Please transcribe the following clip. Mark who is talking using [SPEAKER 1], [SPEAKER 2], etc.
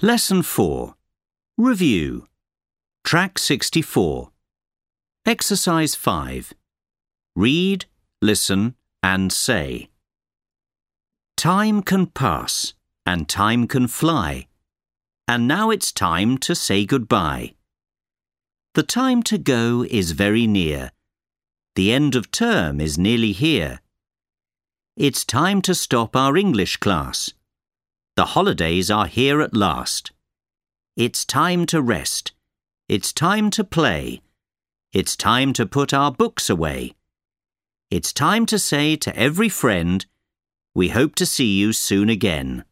[SPEAKER 1] Lesson 4 Review Track 64 Exercise 5 Read, listen, and say. Time can pass and time can fly, and now it's time to say goodbye. The time to go is very near. The end of term is nearly here. It's time to stop our English class. The holidays are here at last. It's time to rest. It's time to play. It's time to put our books away. It's time to say to every friend, we hope to see you soon again.